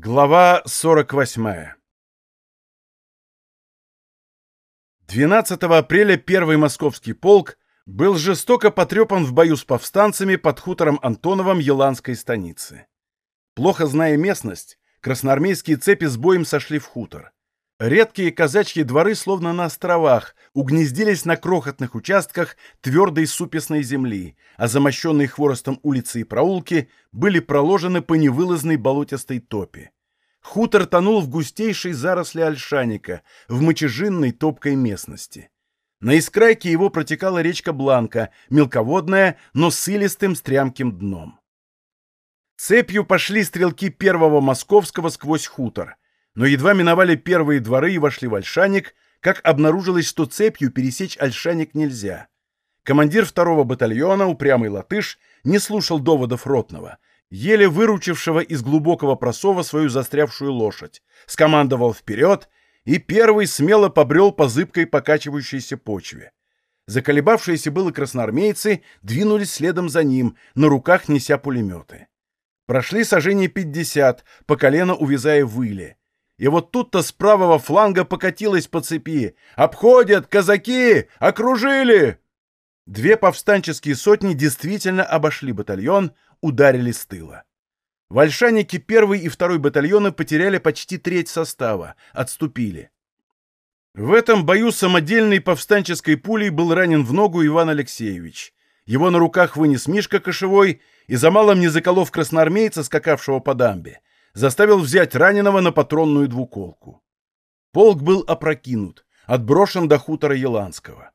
Глава 48 12 апреля первый московский полк был жестоко потрепан в бою с повстанцами под хутором Антоновым Еланской станицы. Плохо зная местность, красноармейские цепи с боем сошли в хутор. Редкие казачьи дворы, словно на островах, угнездились на крохотных участках твердой супесной земли, а замощенные хворостом улицы и проулки были проложены по невылазной болотистой топи. Хутор тонул в густейшей заросли ольшаника, в мочежинной топкой местности. На искрайке его протекала речка Бланка, мелководная, но с илистым стрямким дном. Цепью пошли стрелки первого московского сквозь хутор — но едва миновали первые дворы и вошли в Ольшаник, как обнаружилось, что цепью пересечь Ольшаник нельзя. Командир второго батальона, упрямый латыш, не слушал доводов Ротного, еле выручившего из глубокого просова свою застрявшую лошадь, скомандовал вперед и первый смело побрел по зыбкой покачивающейся почве. Заколебавшиеся было красноармейцы двинулись следом за ним, на руках неся пулеметы. Прошли сожжение пятьдесят, по колено увязая в иле. И вот тут-то с правого фланга покатилась по цепи. «Обходят! Казаки! Окружили!» Две повстанческие сотни действительно обошли батальон, ударили с тыла. Вольшаники первый и второй батальоны потеряли почти треть состава, отступили. В этом бою самодельной повстанческой пулей был ранен в ногу Иван Алексеевич. Его на руках вынес Мишка Кошевой и за малым не заколов красноармейца, скакавшего по дамбе, заставил взять раненого на патронную двуколку. Полк был опрокинут, отброшен до хутора Еланского.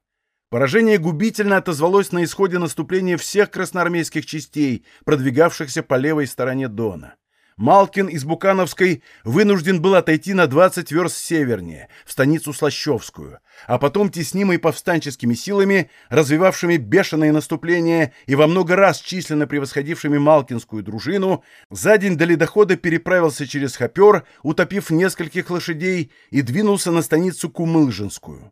Поражение губительно отозвалось на исходе наступления всех красноармейских частей, продвигавшихся по левой стороне Дона. Малкин из Букановской вынужден был отойти на 20 верст севернее, в станицу Слащевскую, а потом, теснимый повстанческими силами, развивавшими бешеное наступление и во много раз численно превосходившими Малкинскую дружину, за день до ледохода переправился через Хопер, утопив нескольких лошадей, и двинулся на станицу Кумылжинскую.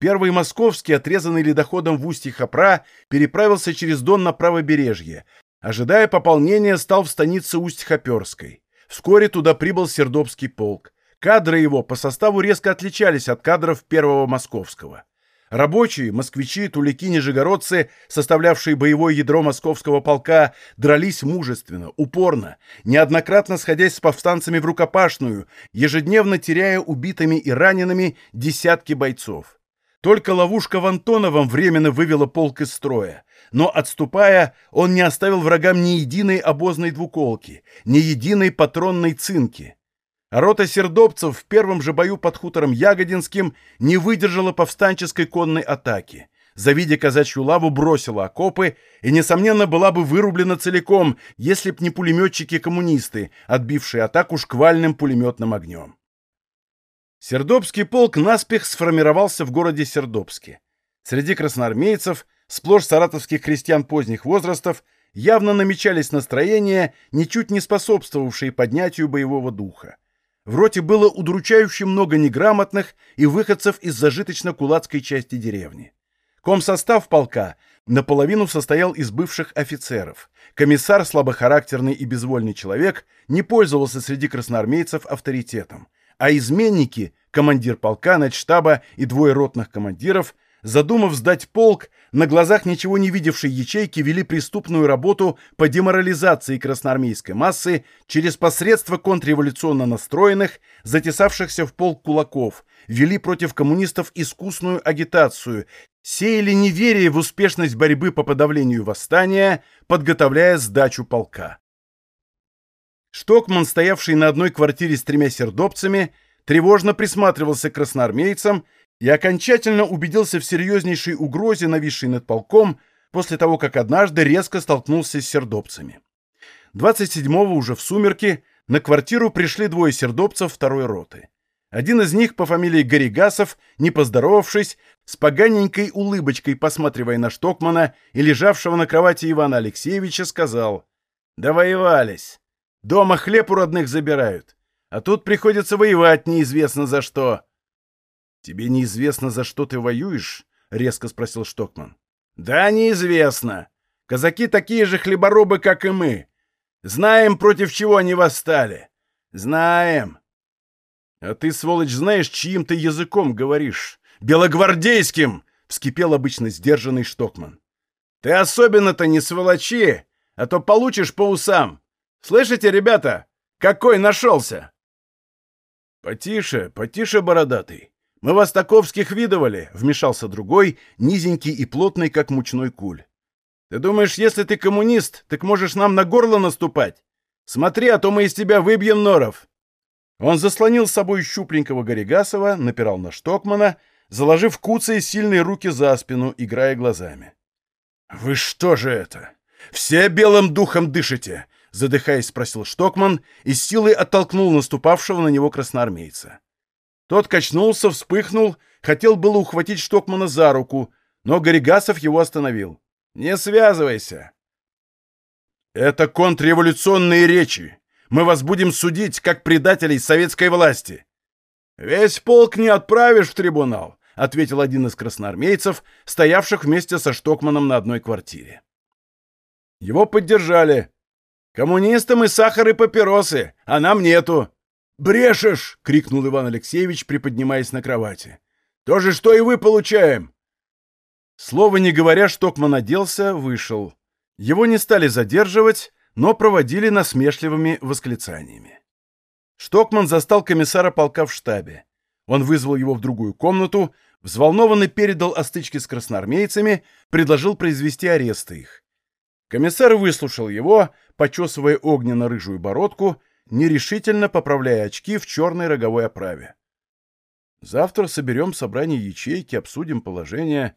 Первый московский, отрезанный ледоходом в устье Хопра, переправился через Дон на правобережье, Ожидая пополнения, стал в станице Усть-Хоперской. Вскоре туда прибыл Сердобский полк. Кадры его по составу резко отличались от кадров первого московского. Рабочие, москвичи, тулики, нижегородцы, составлявшие боевое ядро московского полка, дрались мужественно, упорно, неоднократно сходясь с повстанцами в рукопашную, ежедневно теряя убитыми и ранеными десятки бойцов. Только ловушка в Антоновом временно вывела полк из строя но, отступая, он не оставил врагам ни единой обозной двуколки, ни единой патронной цинки. Рота сердобцев в первом же бою под хутором Ягодинским не выдержала повстанческой конной атаки. Завидя казачью лаву, бросила окопы и, несомненно, была бы вырублена целиком, если б не пулеметчики-коммунисты, отбившие атаку шквальным пулеметным огнем. Сердобский полк наспех сформировался в городе Сердобске. Среди красноармейцев – сплошь саратовских крестьян поздних возрастов, явно намечались настроения, ничуть не способствовавшие поднятию боевого духа. В роте было удручающе много неграмотных и выходцев из зажиточно-кулацкой части деревни. Комсостав полка наполовину состоял из бывших офицеров. Комиссар, слабохарактерный и безвольный человек, не пользовался среди красноармейцев авторитетом. А изменники, командир полка, начштаба и двое ротных командиров – задумав сдать полк, на глазах ничего не видевшей ячейки вели преступную работу по деморализации красноармейской массы через посредство контрреволюционно настроенных, затесавшихся в полк кулаков, вели против коммунистов искусную агитацию, сеяли неверие в успешность борьбы по подавлению восстания, подготовляя сдачу полка. Штокман, стоявший на одной квартире с тремя сердобцами, тревожно присматривался к красноармейцам и окончательно убедился в серьезнейшей угрозе, нависшей над полком, после того, как однажды резко столкнулся с сердобцами. 27-го уже в сумерки на квартиру пришли двое сердобцев второй роты. Один из них по фамилии Горигасов, не поздоровавшись, с поганенькой улыбочкой, посматривая на Штокмана и лежавшего на кровати Ивана Алексеевича, сказал «Довоевались. Дома хлеб у родных забирают, а тут приходится воевать неизвестно за что». «Тебе неизвестно, за что ты воюешь?» — резко спросил Штокман. «Да, неизвестно. Казаки такие же хлеборобы, как и мы. Знаем, против чего они восстали. Знаем. А ты, сволочь, знаешь, чьим ты языком говоришь? Белогвардейским! Вскипел обычно сдержанный Штокман. Ты особенно-то не сволочи, а то получишь по усам. Слышите, ребята? Какой нашелся? Потише, потише, бородатый. Мы вас таковских видывали, вмешался другой, низенький и плотный, как мучной куль. Ты думаешь, если ты коммунист, так можешь нам на горло наступать? Смотри, а то мы из тебя выбьем норов!» Он заслонил с собой щупленького Горегасова, напирал на Штокмана, заложив куцые сильные руки за спину, играя глазами. «Вы что же это? Все белым духом дышите!» Задыхаясь, спросил Штокман и с силой оттолкнул наступавшего на него красноармейца. Тот качнулся, вспыхнул, хотел было ухватить Штокмана за руку, но Горегасов его остановил. «Не связывайся!» «Это контрреволюционные речи. Мы вас будем судить, как предателей советской власти». «Весь полк не отправишь в трибунал», — ответил один из красноармейцев, стоявших вместе со Штокманом на одной квартире. Его поддержали. «Коммунистам и сахар и папиросы, а нам нету». «Брешешь!» — крикнул Иван Алексеевич, приподнимаясь на кровати. «То же, что и вы получаем!» Слово не говоря, Штокман оделся, вышел. Его не стали задерживать, но проводили насмешливыми восклицаниями. Штокман застал комиссара полка в штабе. Он вызвал его в другую комнату, взволнованно передал о стычке с красноармейцами, предложил произвести аресты их. Комиссар выслушал его, почесывая огненно-рыжую бородку, нерешительно поправляя очки в черной роговой оправе. «Завтра соберем собрание ячейки, обсудим положение.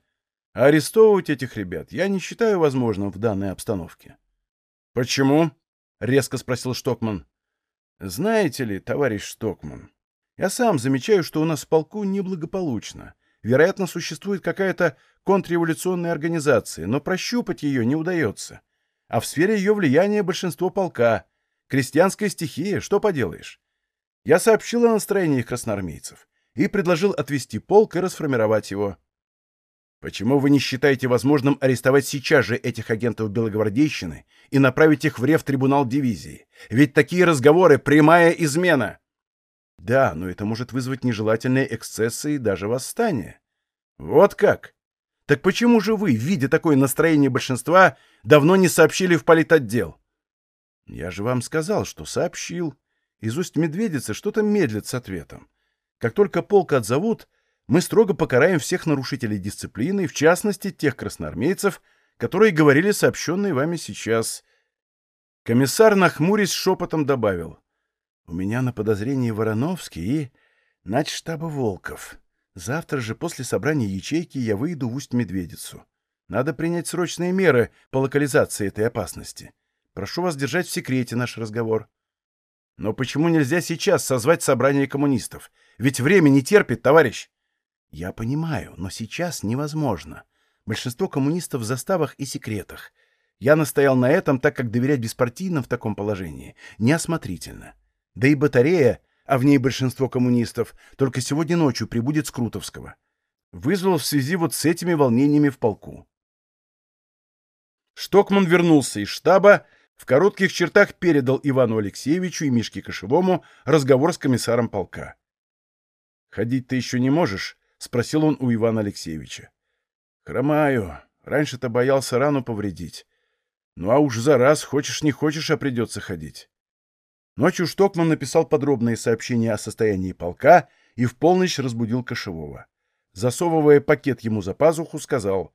А арестовывать этих ребят я не считаю возможным в данной обстановке. «Почему?» — резко спросил Штокман. «Знаете ли, товарищ Штокман, я сам замечаю, что у нас в полку неблагополучно. Вероятно, существует какая-то контрреволюционная организация, но прощупать ее не удается. А в сфере ее влияния большинство полка. Крестьянская стихия, что поделаешь? Я сообщил о настроении красноармейцев и предложил отвести полк и расформировать его. Почему вы не считаете возможным арестовать сейчас же этих агентов Белогвардейщины и направить их в рев-трибунал дивизии? Ведь такие разговоры — прямая измена. Да, но это может вызвать нежелательные эксцессы и даже восстание. Вот как? Так почему же вы, видя такое настроение большинства, давно не сообщили в политотдел? Я же вам сказал, что сообщил. Из уст медведицы что-то медлит с ответом. Как только полк отзовут, мы строго покараем всех нарушителей дисциплины, в частности, тех красноармейцев, которые говорили сообщенные вами сейчас. Комиссар, нахмурясь, шепотом добавил. У меня на подозрении Вороновский и начштаба Волков. Завтра же после собрания ячейки я выйду в Усть-Медведицу. Надо принять срочные меры по локализации этой опасности. Прошу вас держать в секрете наш разговор. Но почему нельзя сейчас созвать собрание коммунистов? Ведь время не терпит, товарищ. Я понимаю, но сейчас невозможно. Большинство коммунистов в заставах и секретах. Я настоял на этом, так как доверять беспартийным в таком положении неосмотрительно. Да и батарея, а в ней большинство коммунистов, только сегодня ночью прибудет с Крутовского. Вызвал в связи вот с этими волнениями в полку. Штокман вернулся из штаба, в коротких чертах передал Ивану Алексеевичу и Мишке Кошевому разговор с комиссаром полка. «Ходить ты еще не можешь?» — спросил он у Ивана Алексеевича. «Хромаю. Раньше-то боялся рану повредить. Ну а уж за раз, хочешь не хочешь, а придется ходить». Ночью Штокман написал подробные сообщения о состоянии полка и в полночь разбудил Кошевого. Засовывая пакет ему за пазуху, сказал,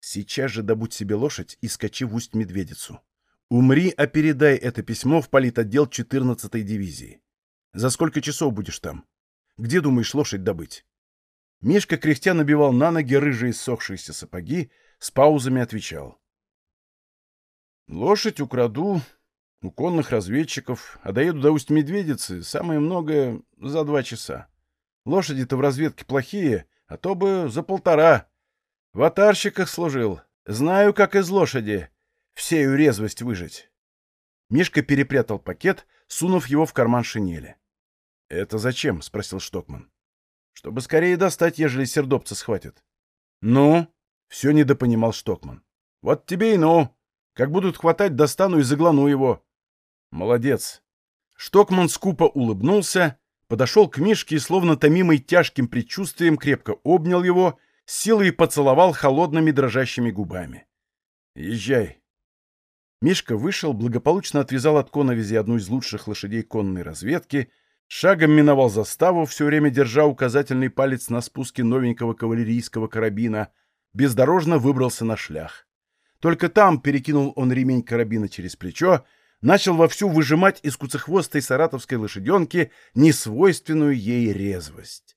«Сейчас же добудь себе лошадь и скачи в Усть-Медведицу. Умри, а передай это письмо в политотдел 14-й дивизии. За сколько часов будешь там? Где думаешь лошадь добыть?» Мишка кряхтя набивал на ноги рыжие ссохшиеся сапоги, с паузами отвечал. «Лошадь украду у конных разведчиков, а доеду до Усть-Медведицы самое многое за два часа. Лошади-то в разведке плохие, а то бы за полтора. В атарщиках служил. Знаю, как из лошади всею резвость выжить». Мишка перепрятал пакет, сунув его в карман шинели. «Это зачем?» — спросил Штокман чтобы скорее достать, ежели сердобца схватят. — Ну? — все недопонимал Штокман. — Вот тебе и ну. Как будут хватать, достану и заглану его. — Молодец. Штокман скупо улыбнулся, подошел к Мишке и, словно томимый тяжким предчувствием, крепко обнял его, силой поцеловал холодными дрожащими губами. «Езжай». Мишка вышел, благополучно отвязал от коновизи одну из лучших лошадей конной разведки, шагом миновал заставу, все время держа указательный палец на спуске новенького кавалерийского карабина, бездорожно выбрался на шлях. Только там перекинул он ремень карабина через плечо, начал вовсю выжимать из куцехвостой саратовской лошаденки несвойственную ей резвость.